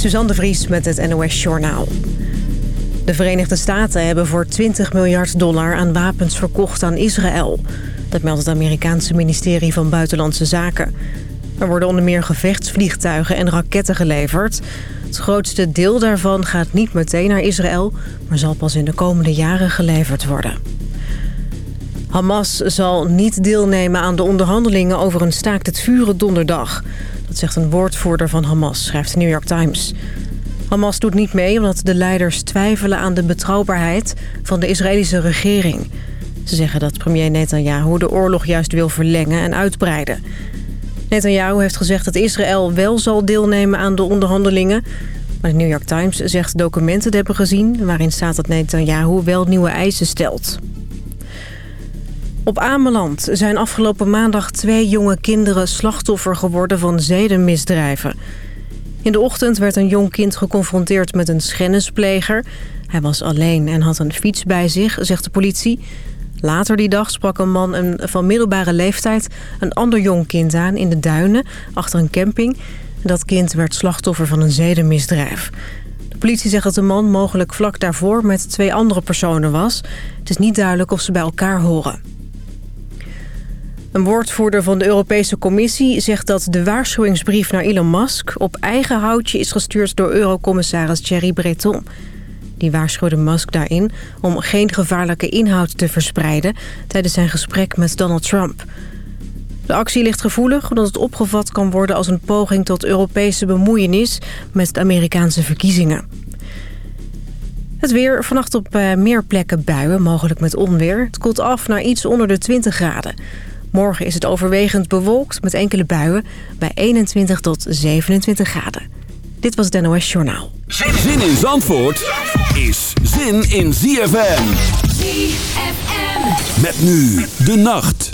Suzanne Vries met het NOS Journaal. De Verenigde Staten hebben voor 20 miljard dollar aan wapens verkocht aan Israël. Dat meldt het Amerikaanse ministerie van Buitenlandse Zaken. Er worden onder meer gevechtsvliegtuigen en raketten geleverd. Het grootste deel daarvan gaat niet meteen naar Israël... maar zal pas in de komende jaren geleverd worden. Hamas zal niet deelnemen aan de onderhandelingen over een staakt het vuren donderdag. Dat zegt een woordvoerder van Hamas, schrijft de New York Times. Hamas doet niet mee omdat de leiders twijfelen aan de betrouwbaarheid van de Israëlische regering. Ze zeggen dat premier Netanyahu de oorlog juist wil verlengen en uitbreiden. Netanyahu heeft gezegd dat Israël wel zal deelnemen aan de onderhandelingen. Maar de New York Times zegt documenten te hebben gezien... waarin staat dat Netanyahu wel nieuwe eisen stelt. Op Ameland zijn afgelopen maandag twee jonge kinderen slachtoffer geworden van zedenmisdrijven. In de ochtend werd een jong kind geconfronteerd met een schennispleger. Hij was alleen en had een fiets bij zich, zegt de politie. Later die dag sprak een man van middelbare leeftijd een ander jong kind aan in de duinen achter een camping. Dat kind werd slachtoffer van een zedenmisdrijf. De politie zegt dat de man mogelijk vlak daarvoor met twee andere personen was. Het is niet duidelijk of ze bij elkaar horen. Een woordvoerder van de Europese Commissie zegt dat de waarschuwingsbrief naar Elon Musk... op eigen houtje is gestuurd door eurocommissaris Thierry Breton. Die waarschuwde Musk daarin om geen gevaarlijke inhoud te verspreiden... tijdens zijn gesprek met Donald Trump. De actie ligt gevoelig omdat het opgevat kan worden als een poging tot Europese bemoeienis... met de Amerikaanse verkiezingen. Het weer, vannacht op eh, meer plekken buien, mogelijk met onweer. Het koelt af naar iets onder de 20 graden. Morgen is het overwegend bewolkt met enkele buien bij 21 tot 27 graden. Dit was het NOS Journaal. Zin in Zandvoort is zin in ZFM. ZFM. Met nu de nacht.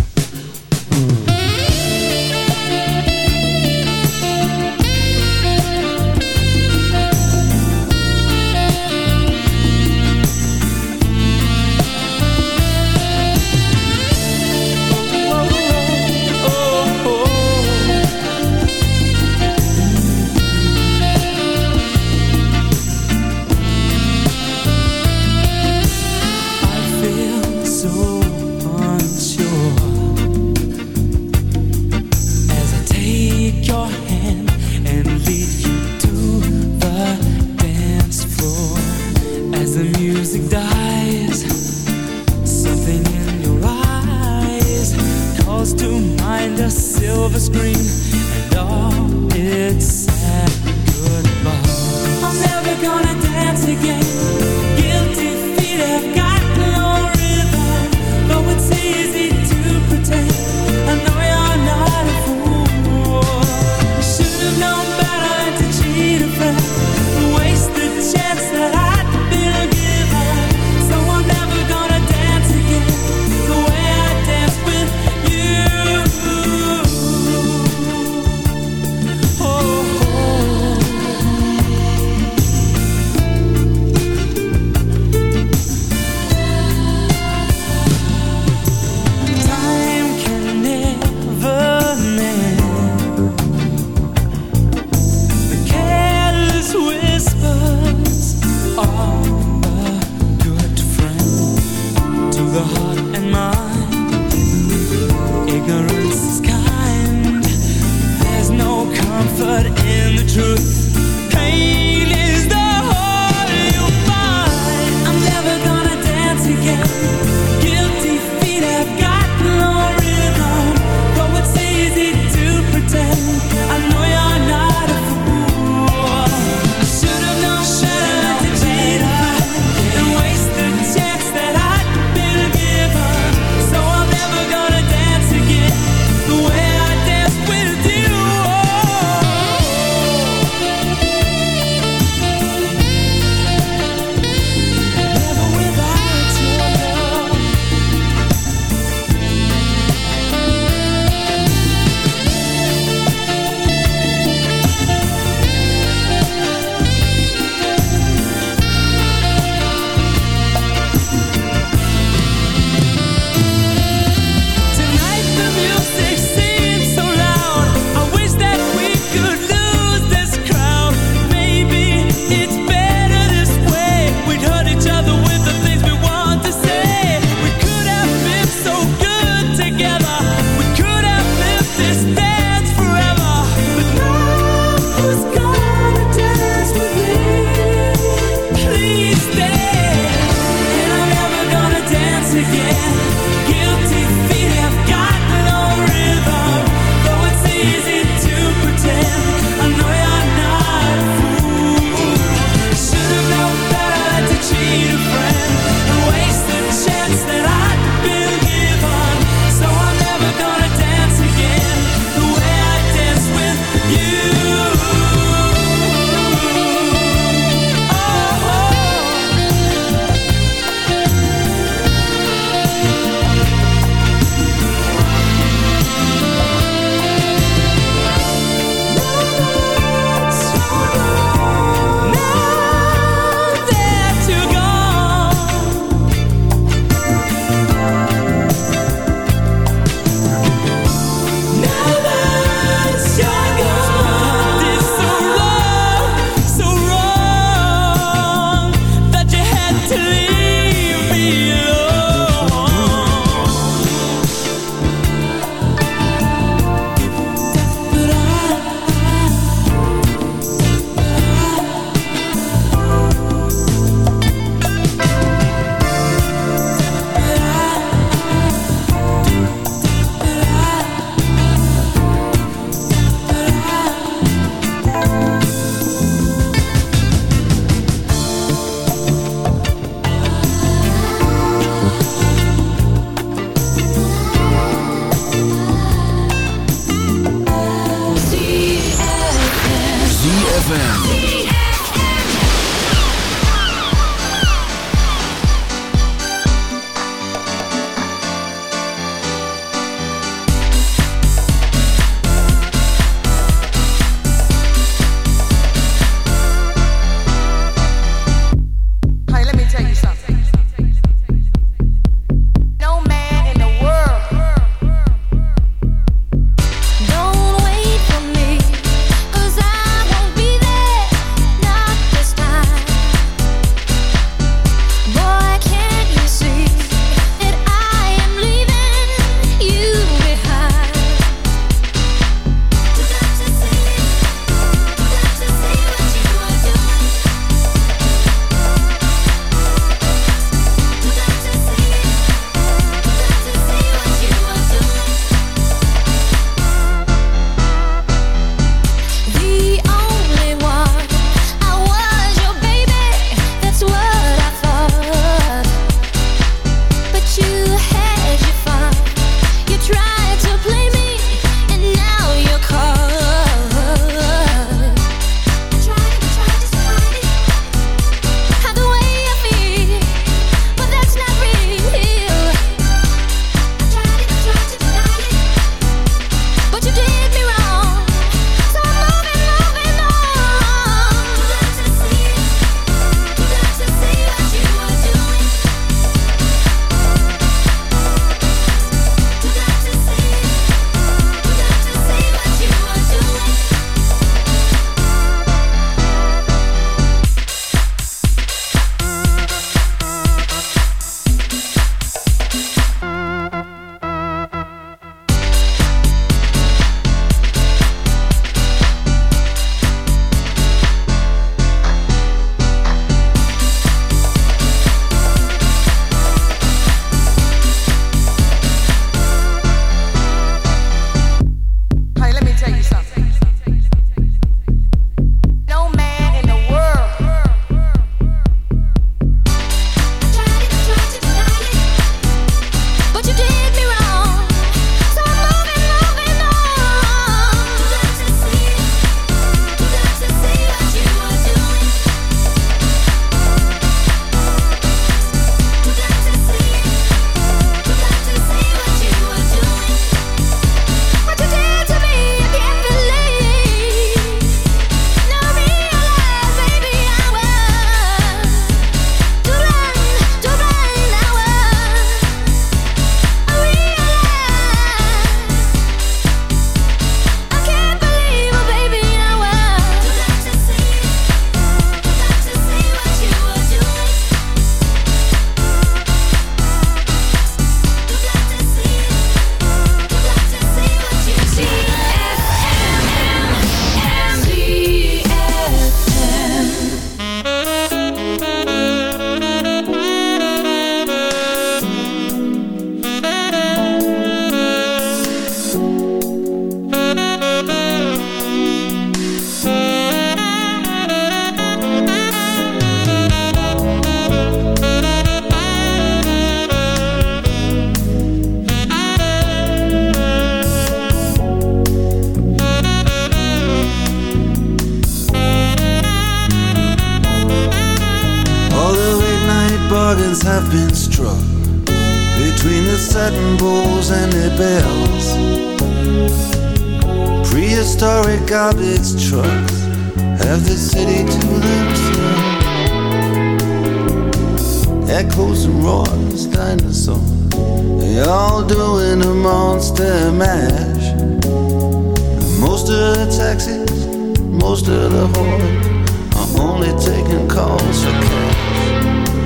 Are only taking calls for cash.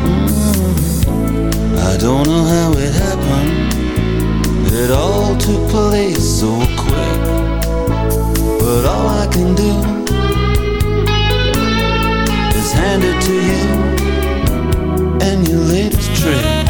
Mm-hmm. I don't know how it happened. It all took place so quick. But all I can do is hand it to you and your latest trick.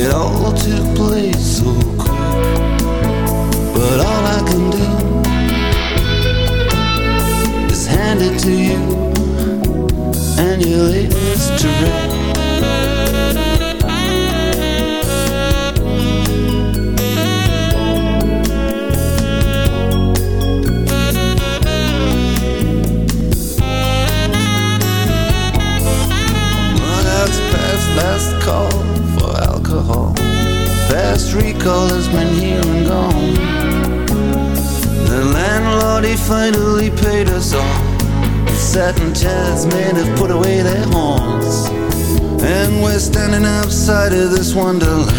It all took place so quick. But all I can do is hand it to you and you leave your latest trick. last call. Fast recall has been here and gone. The landlord, he finally paid us all. Satin chairs men have put away their horns. And we're standing outside of this wonderland.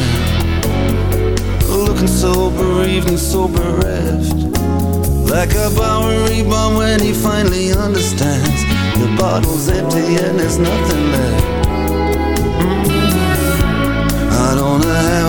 Looking so bereaved and so bereft. Like a Bowery bomb when he finally understands. The bottle's empty and there's nothing left. Mm-hmm. I don't know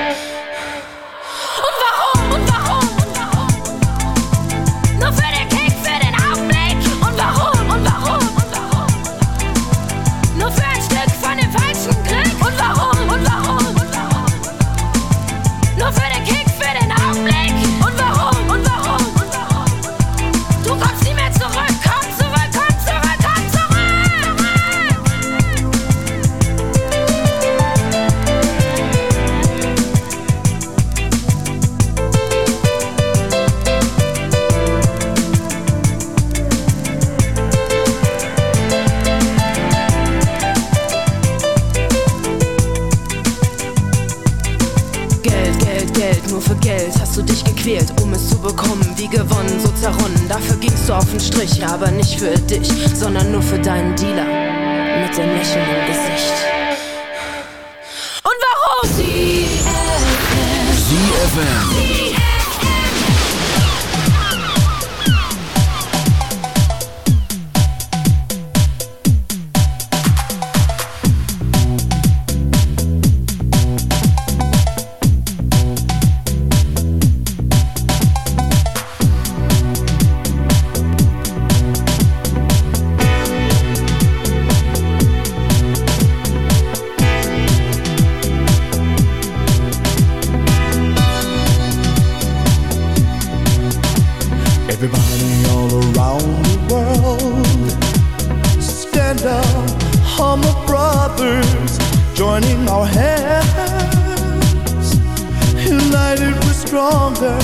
our hands United we're stronger.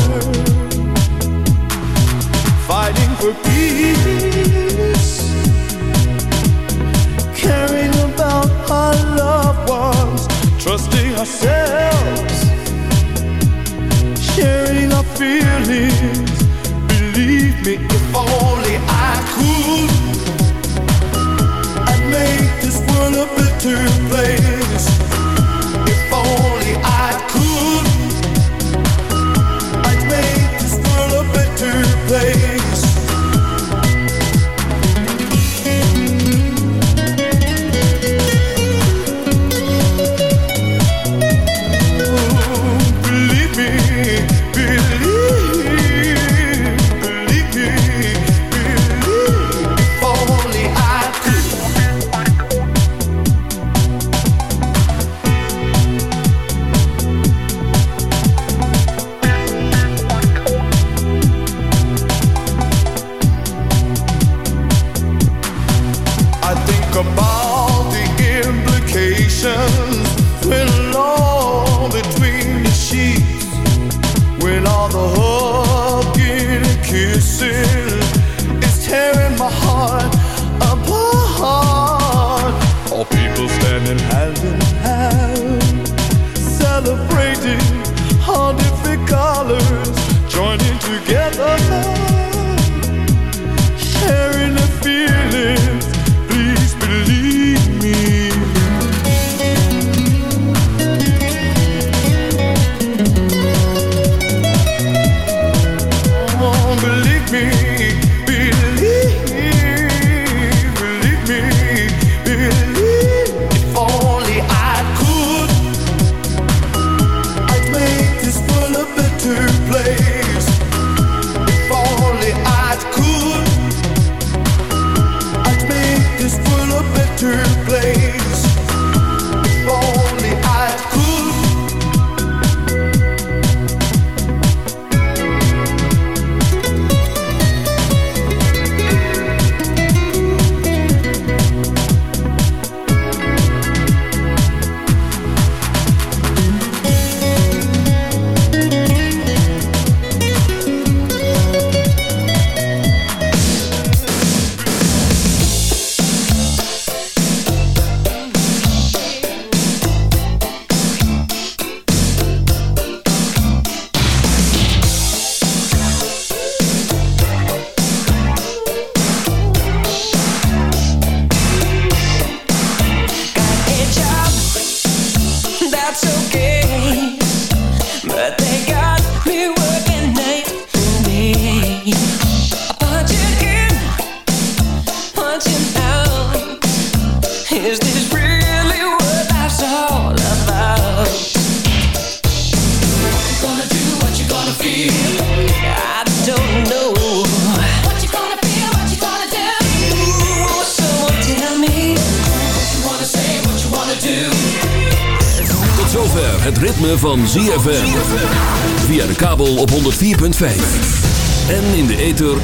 Fighting for peace Caring about our loved ones Trusting ourselves Sharing our feelings. Believe me, if only I could. I'd make this world a better place only I